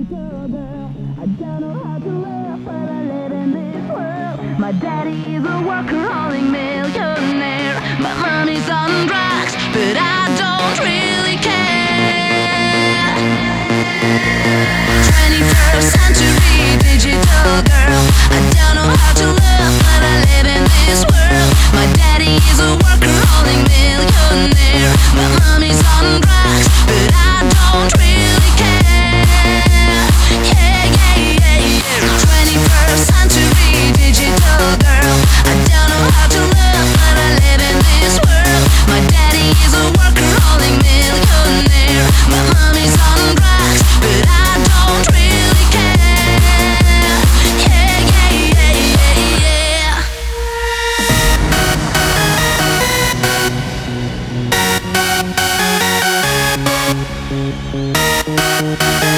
I don't know how to live. My daddy is a workaholic millionaire. My on drugs, but I don't really care. 21st century. Thank you.